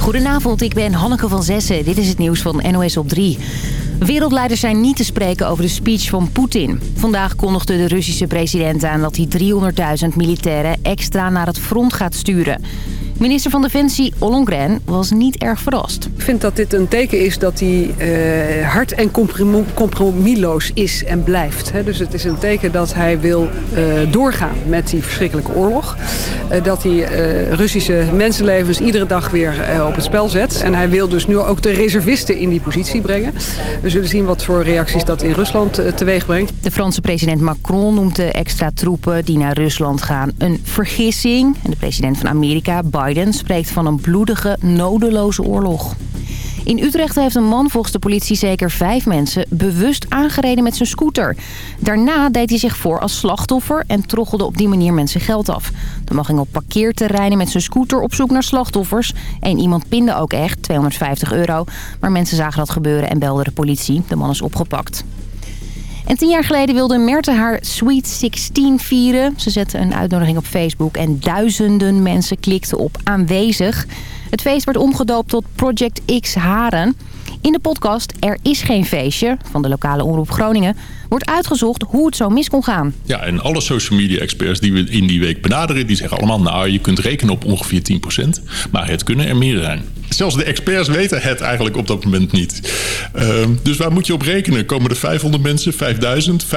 Goedenavond, ik ben Hanneke van Zessen. Dit is het nieuws van NOS op 3. Wereldleiders zijn niet te spreken over de speech van Poetin. Vandaag kondigde de Russische president aan dat hij 300.000 militairen extra naar het front gaat sturen. Minister van Defensie Ollongren was niet erg verrast. Ik vind dat dit een teken is dat hij uh, hard en compromisloos is en blijft. Dus het is een teken dat hij wil uh, doorgaan met die verschrikkelijke oorlog. Uh, dat hij Russische mensenlevens iedere dag weer op het spel zet. En hij wil dus nu ook de reservisten in die positie brengen. We zullen zien wat voor reacties dat in Rusland teweeg brengt. De Franse president Macron noemt de extra troepen die naar Rusland gaan een vergissing. En de president van Amerika, Biden Spreekt van een bloedige, nodeloze oorlog. In Utrecht heeft een man volgens de politie zeker vijf mensen bewust aangereden met zijn scooter. Daarna deed hij zich voor als slachtoffer en troggelde op die manier mensen geld af. De man ging op parkeerterreinen met zijn scooter op zoek naar slachtoffers. En iemand pinde ook echt, 250 euro. Maar mensen zagen dat gebeuren en belden de politie. De man is opgepakt. En tien jaar geleden wilde Merte haar Sweet 16 vieren. Ze zette een uitnodiging op Facebook en duizenden mensen klikten op aanwezig. Het feest werd omgedoopt tot Project X Haren. In de podcast Er is geen feestje van de lokale omroep Groningen wordt uitgezocht hoe het zo mis kon gaan. Ja, en alle social media experts die we in die week benaderen... die zeggen allemaal, nou, je kunt rekenen op ongeveer 10%. Maar het kunnen er meer zijn. Zelfs de experts weten het eigenlijk op dat moment niet. Uh, dus waar moet je op rekenen? Komen er 500 mensen, 5000, 15.000?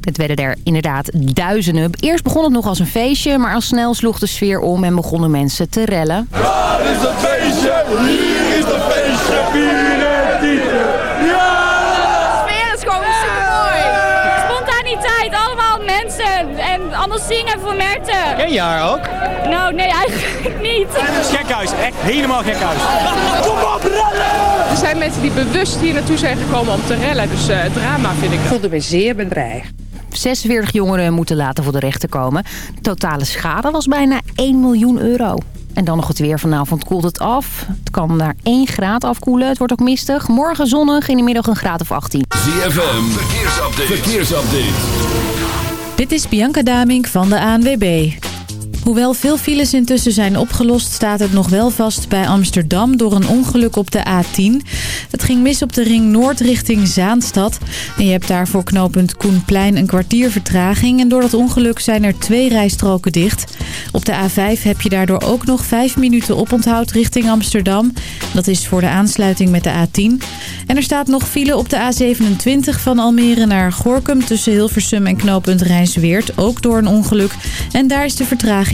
Het werden er inderdaad duizenden. Eerst begon het nog als een feestje, maar al snel sloeg de sfeer om... en begonnen mensen te rellen. Waar is dat feestje? Hier is dat feestje, vieren tieten. Ja! De sfeer is gewoon supermooi. Spontaniteit, allemaal mensen en allemaal zingen voor Merten. Ken je haar ook? Nou, nee, eigenlijk niet. Gekhuis, echt helemaal gekhuis. Kom op, rellen! Er zijn mensen die bewust hier naartoe zijn gekomen om te rellen. Dus uh, drama vind ik. Ik voelde me zeer bedreigd. 46 jongeren moeten later voor de rechter komen. De totale schade was bijna 1 miljoen euro. En dan nog het weer. Vanavond koelt het af. Het kan naar 1 graad afkoelen. Het wordt ook mistig. Morgen zonnig. In de middag een graad of 18. ZFM. Verkeersupdate. Verkeersupdate. Dit is Bianca Damink van de ANWB. Hoewel veel files intussen zijn opgelost, staat het nog wel vast bij Amsterdam door een ongeluk op de A10. Het ging mis op de ring Noord richting Zaanstad. En je hebt daar voor knooppunt Koenplein een kwartier vertraging. En door dat ongeluk zijn er twee rijstroken dicht. Op de A5 heb je daardoor ook nog vijf minuten oponthoud richting Amsterdam. Dat is voor de aansluiting met de A10. En er staat nog file op de A27 van Almere naar Gorkum tussen Hilversum en knooppunt Rijnsweert. Ook door een ongeluk. En daar is de vertraging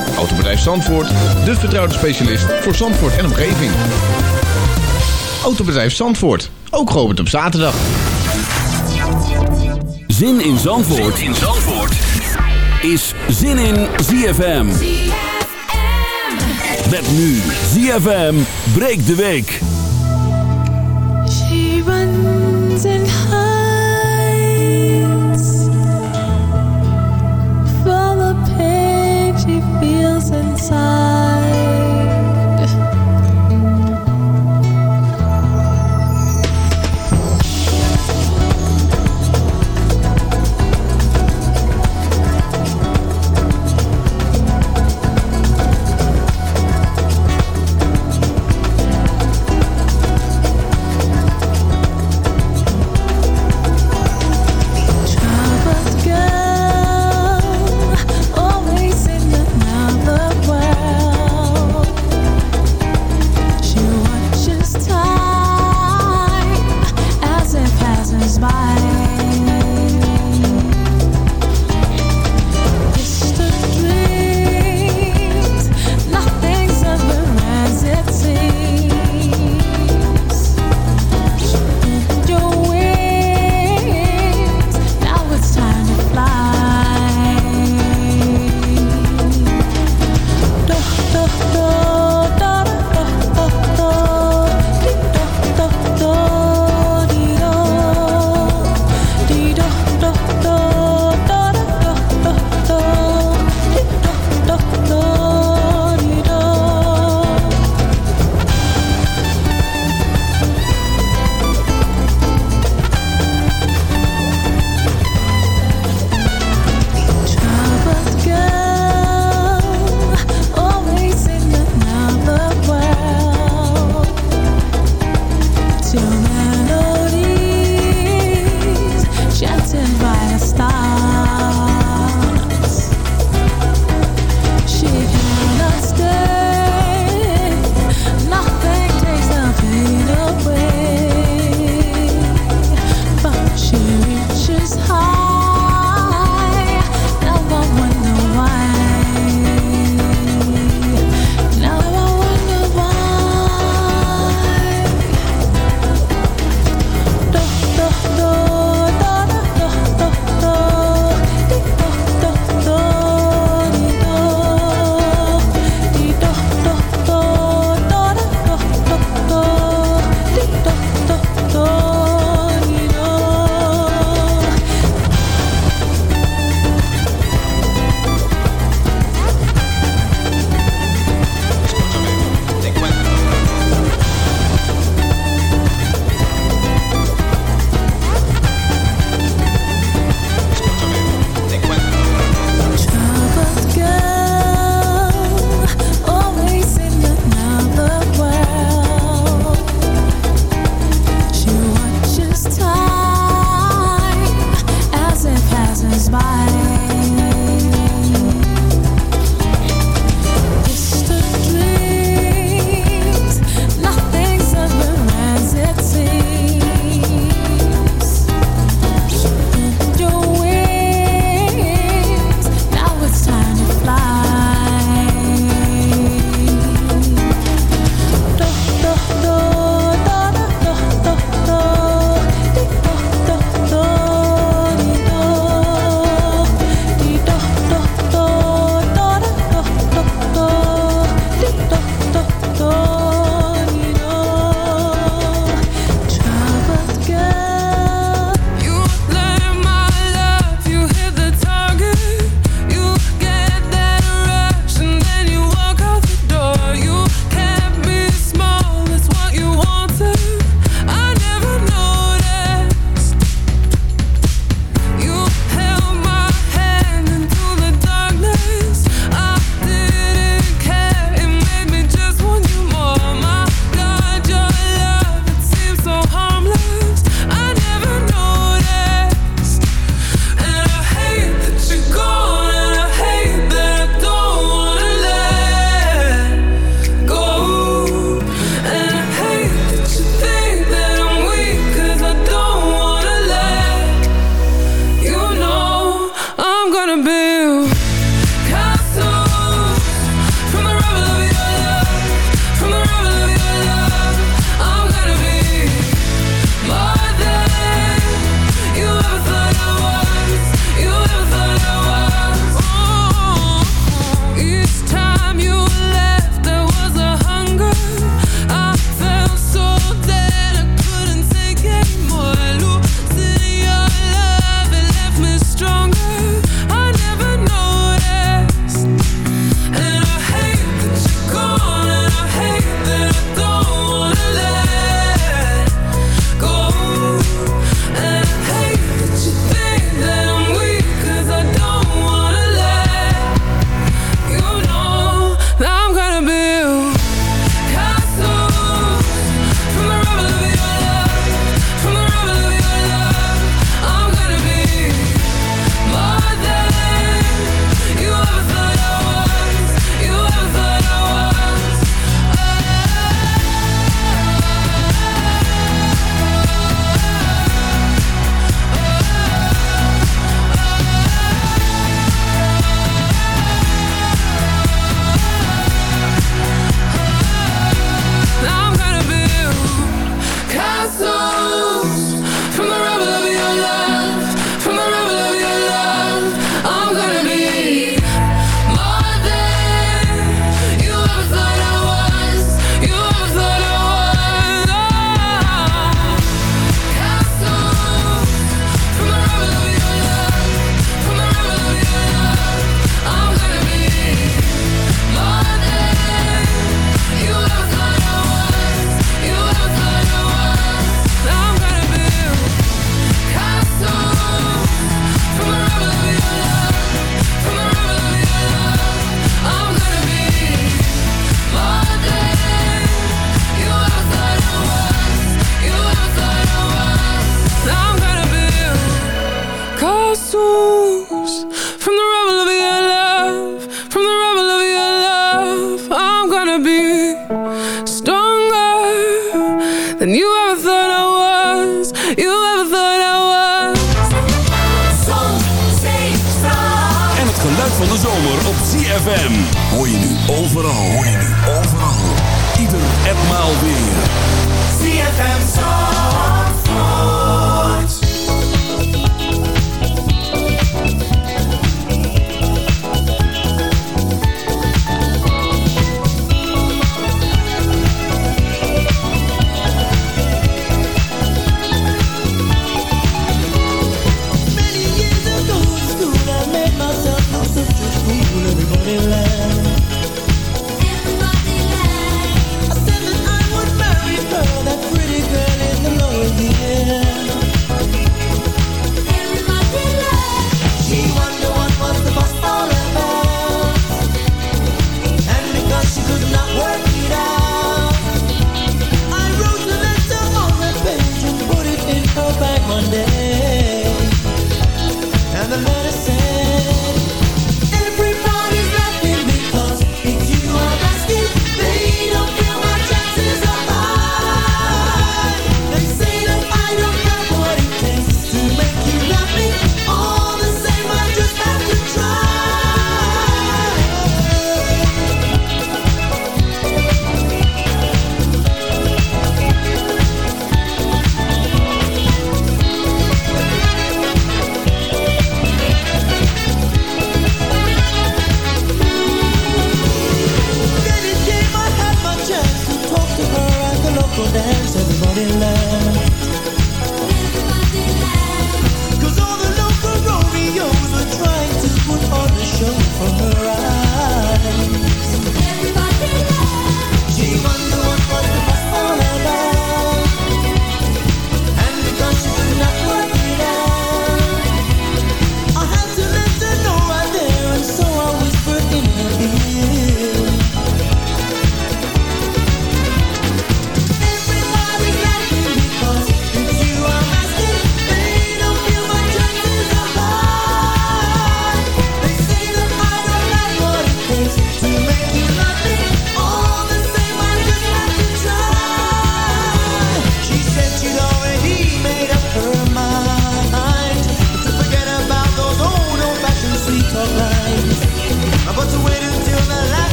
Autobedrijf Zandvoort, de vertrouwde specialist voor Zandvoort en omgeving. Autobedrijf Zandvoort, ook geopend op zaterdag. Zin in Zandvoort, zin in Zandvoort. is Zin in ZFM. Met nu ZFM breekt de week.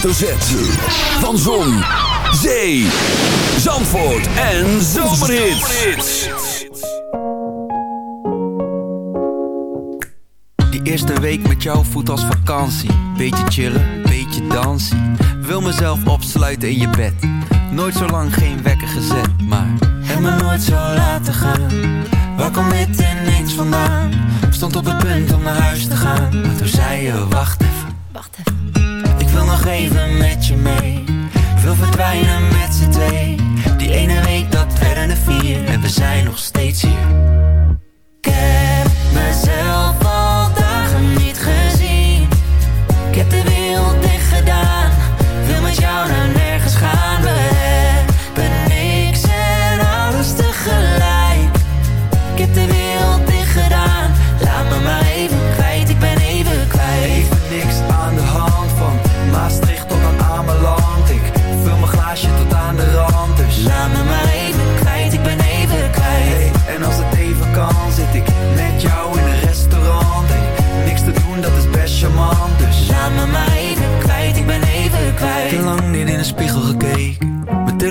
Hoofdletter Z. Van Zon, Zee, Zandvoort en Zomerhits. Die eerste week met jou voelt als vakantie. Beetje chillen, beetje dansen. Wil mezelf opsluiten in je bed. Nooit zo lang geen wekker gezet, maar heb me nooit zo laten gaan. Waar komt dit ineens vandaan? Stond op het punt om naar huis te gaan, maar toen zei je wacht even. Wacht even. Wil nog even met je mee. Wil verdwijnen met z'n twee. Die ene week dat werden er vier en we zijn nog steeds hier.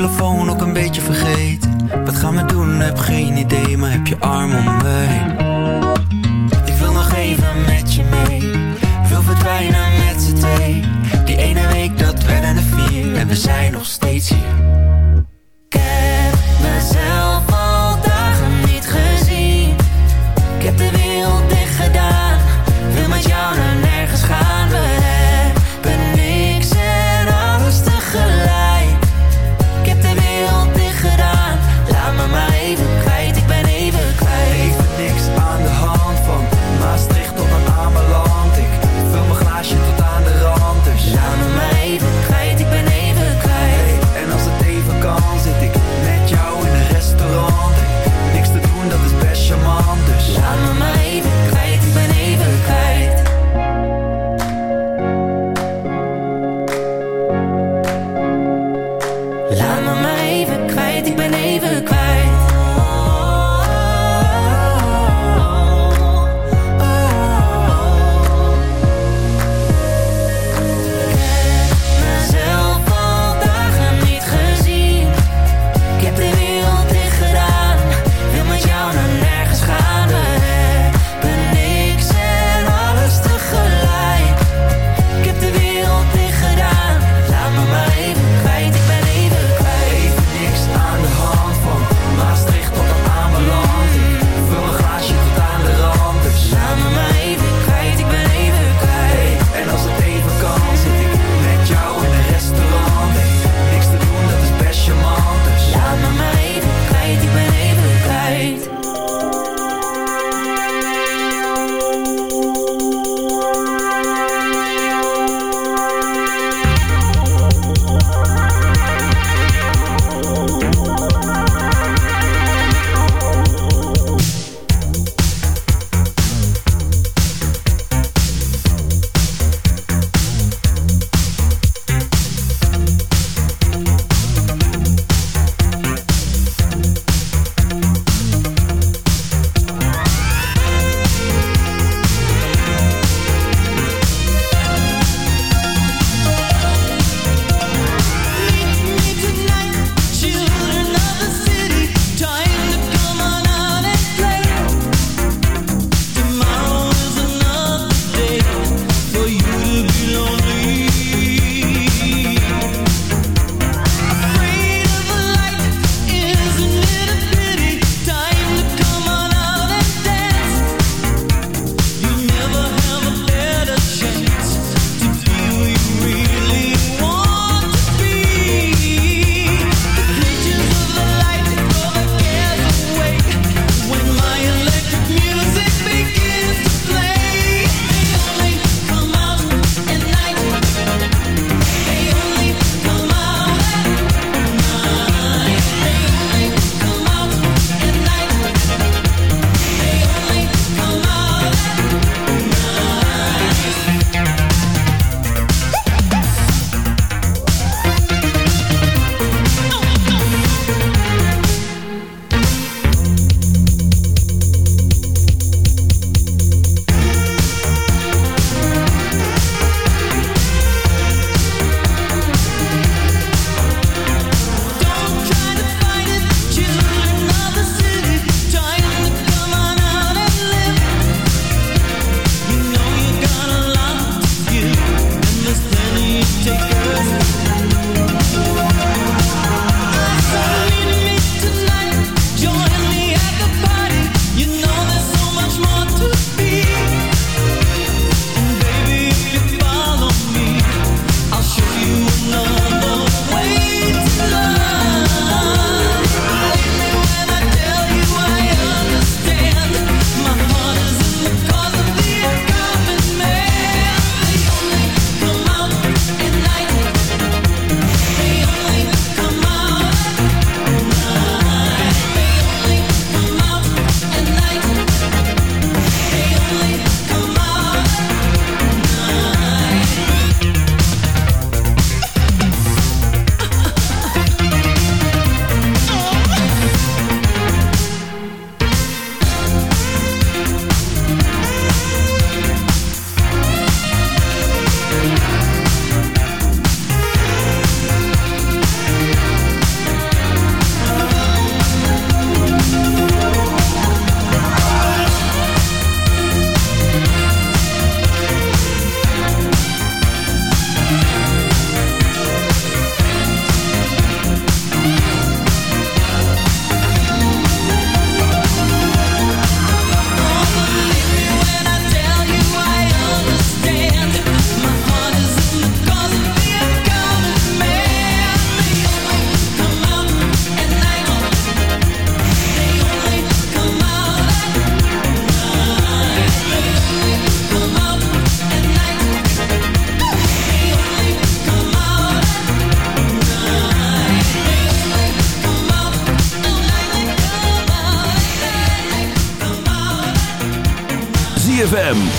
Telefoon ook een beetje vergeten. Wat gaan we doen? Heb geen idee, maar heb je arm om heen. Ik wil nog even met je mee. Wil verdwijnen met z'n twee. Die ene week dat werden er vier. En we zijn nog steeds hier.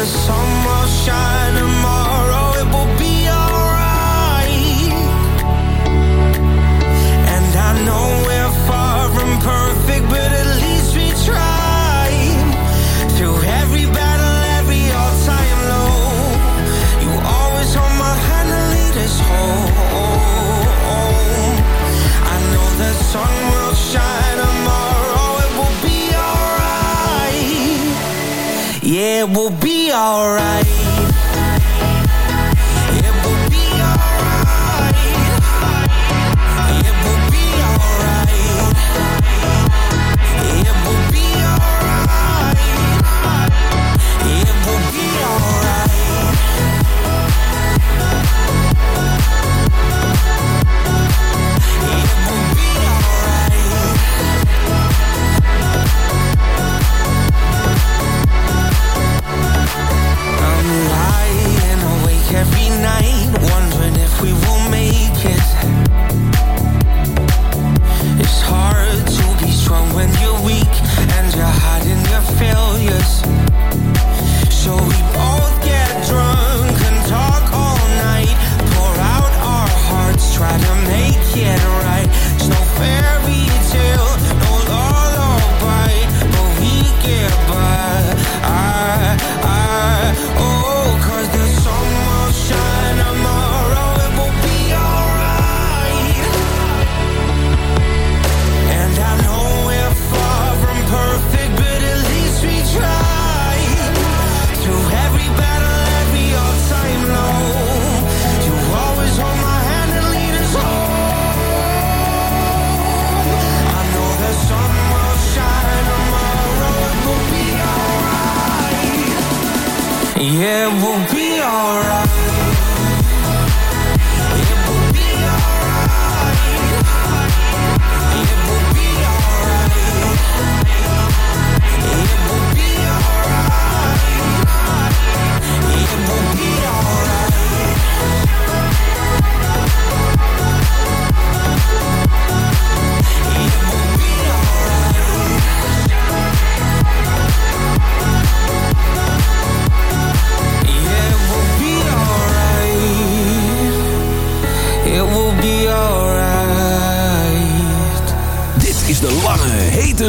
the sun will shine it will be alright. aí É eu vou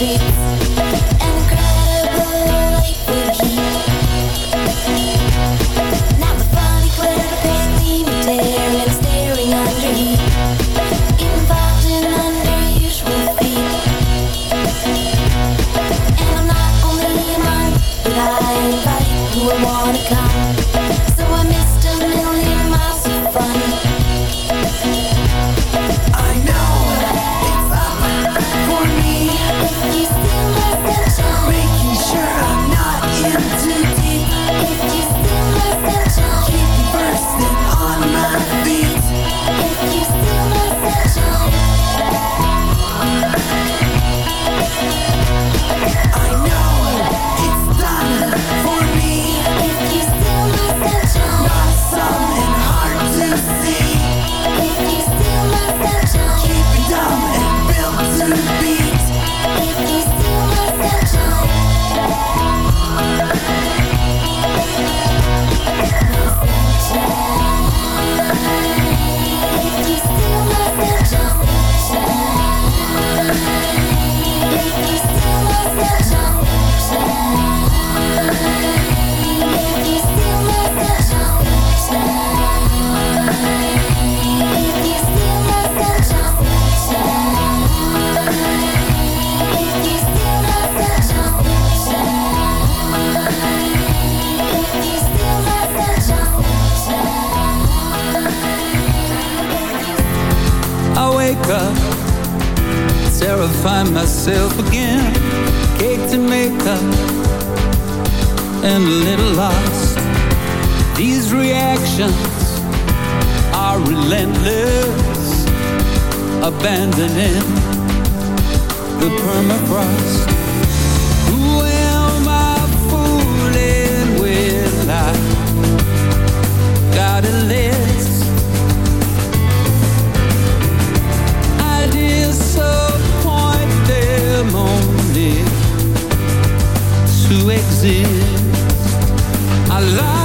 Sheets. Exist. I lost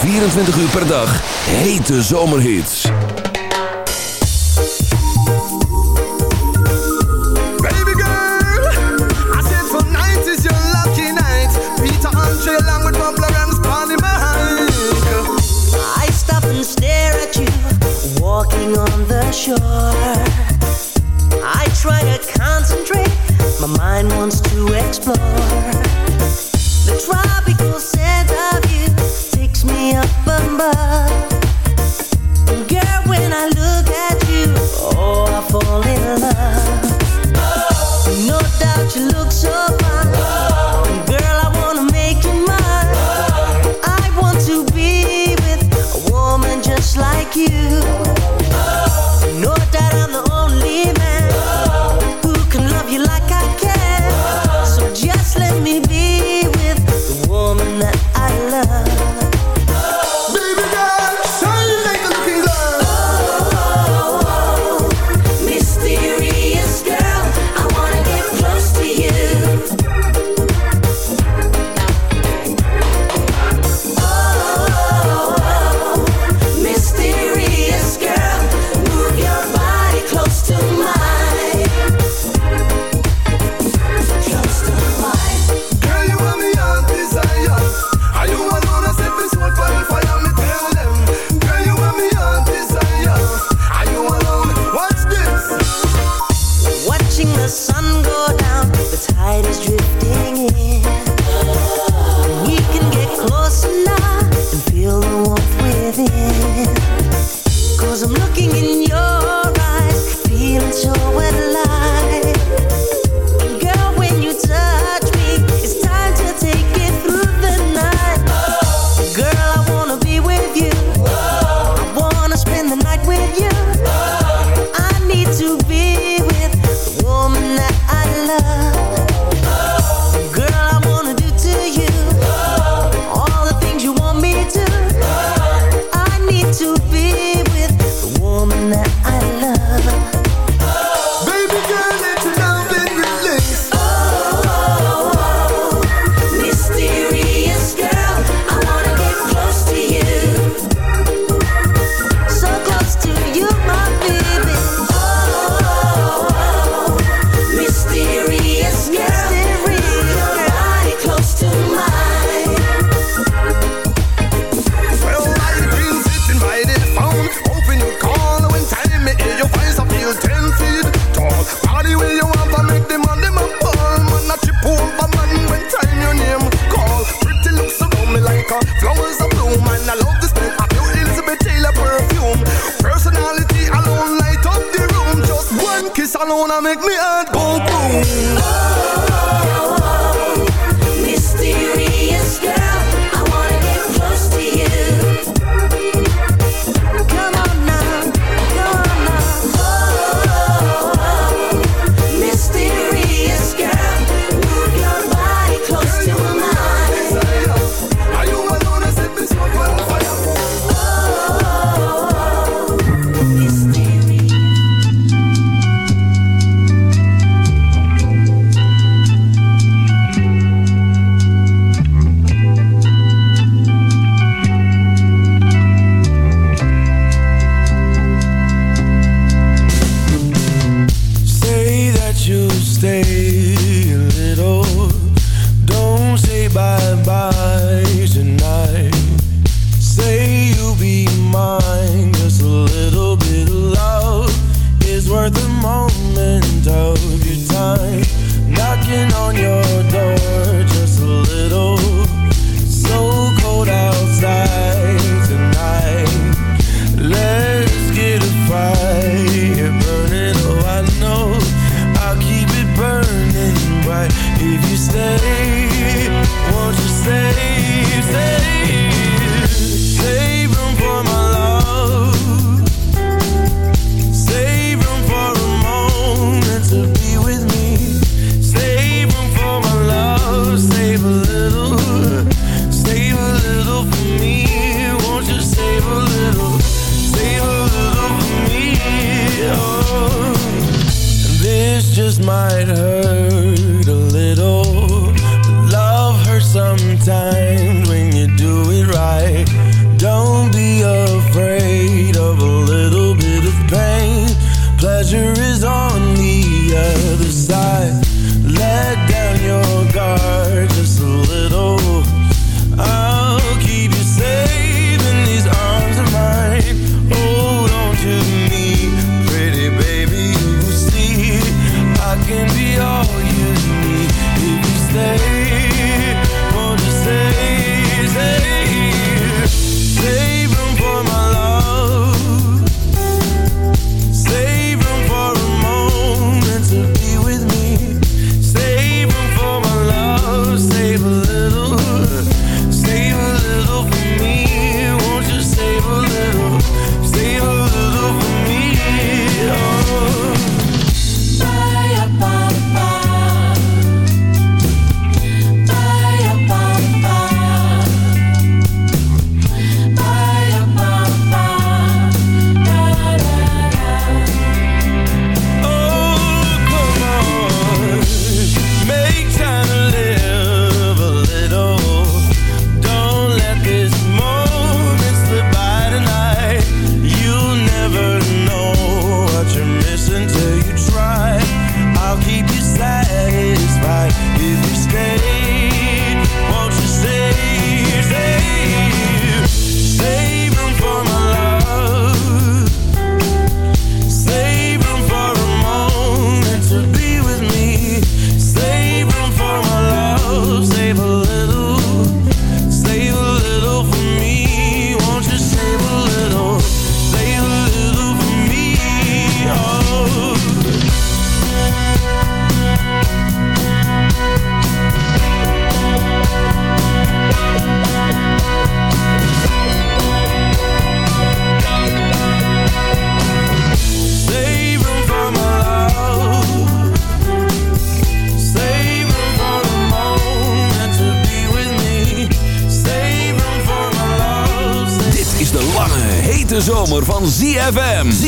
24 uur per dag hete zomerhits. Baby girl, I said tonight is your lucky night. Peter Andre along with Bob Lawrence, Bonnie Mike. I stop and stare at you, walking on the shore. I try to concentrate, my mind wants to explore.